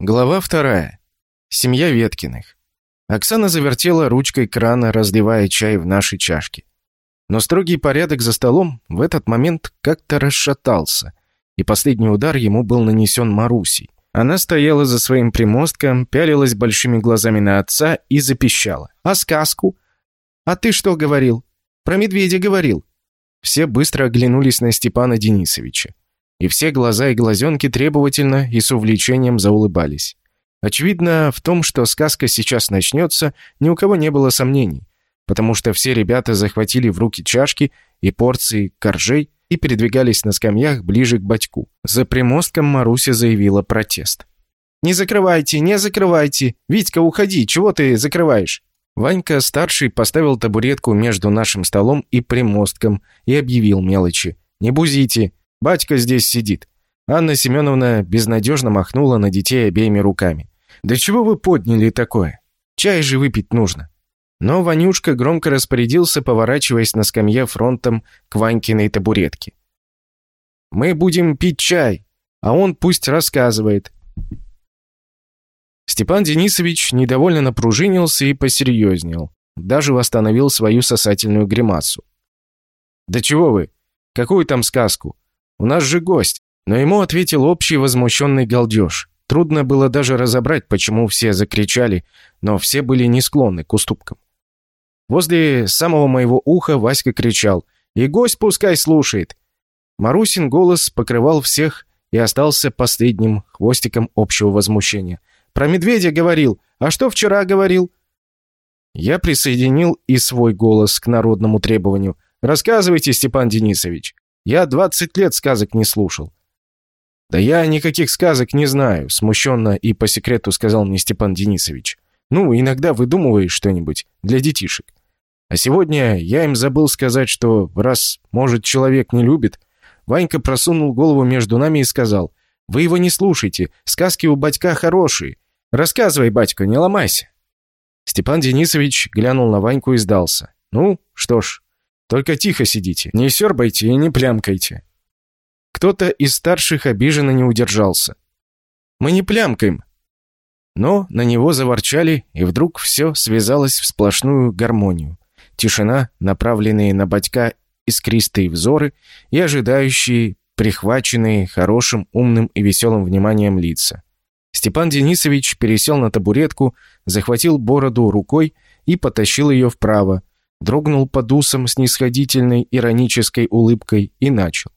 Глава вторая. Семья Веткиных. Оксана завертела ручкой крана, разливая чай в наши чашки. Но строгий порядок за столом в этот момент как-то расшатался, и последний удар ему был нанесен Марусей. Она стояла за своим примостком, пялилась большими глазами на отца и запищала. «А сказку? А ты что говорил? Про медведя говорил?» Все быстро оглянулись на Степана Денисовича и все глаза и глазенки требовательно и с увлечением заулыбались. Очевидно, в том, что сказка сейчас начнется, ни у кого не было сомнений, потому что все ребята захватили в руки чашки и порции коржей и передвигались на скамьях ближе к батьку. За примостком Маруся заявила протест. «Не закрывайте, не закрывайте! Витька, уходи, чего ты закрываешь?» Ванька-старший поставил табуретку между нашим столом и примостком и объявил мелочи. «Не бузите, Батька здесь сидит». Анна Семеновна безнадежно махнула на детей обеими руками. «Да чего вы подняли такое? Чай же выпить нужно». Но Ванюшка громко распорядился, поворачиваясь на скамье фронтом к Ванькиной табуретке. «Мы будем пить чай, а он пусть рассказывает». Степан Денисович недовольно напружинился и посерьезнел. Даже восстановил свою сосательную гримасу. «Да чего вы? Какую там сказку? У нас же гость!» Но ему ответил общий возмущенный галдеж. Трудно было даже разобрать, почему все закричали, но все были не склонны к уступкам. Возле самого моего уха Васька кричал «И гость пускай слушает!» Марусин голос покрывал всех и остался последним хвостиком общего возмущения. «Про медведя говорил! А что вчера говорил?» Я присоединил и свой голос к народному требованию. «Рассказывайте, Степан Денисович!» Я двадцать лет сказок не слушал». «Да я никаких сказок не знаю», — смущенно и по секрету сказал мне Степан Денисович. «Ну, иногда выдумываешь что-нибудь для детишек. А сегодня я им забыл сказать, что раз, может, человек не любит...» Ванька просунул голову между нами и сказал, «Вы его не слушайте, сказки у батька хорошие. Рассказывай, батька, не ломайся». Степан Денисович глянул на Ваньку и сдался. «Ну, что ж, только тихо сидите, не сербайте и не плямкайте». Кто-то из старших обиженно не удержался. «Мы не плямкаем». Но на него заворчали, и вдруг все связалось в сплошную гармонию. Тишина, направленные на батька искристые взоры и ожидающие, прихваченные хорошим, умным и веселым вниманием лица. Степан Денисович пересел на табуретку, захватил бороду рукой и потащил ее вправо, дрогнул под усом с нисходительной иронической улыбкой и начал.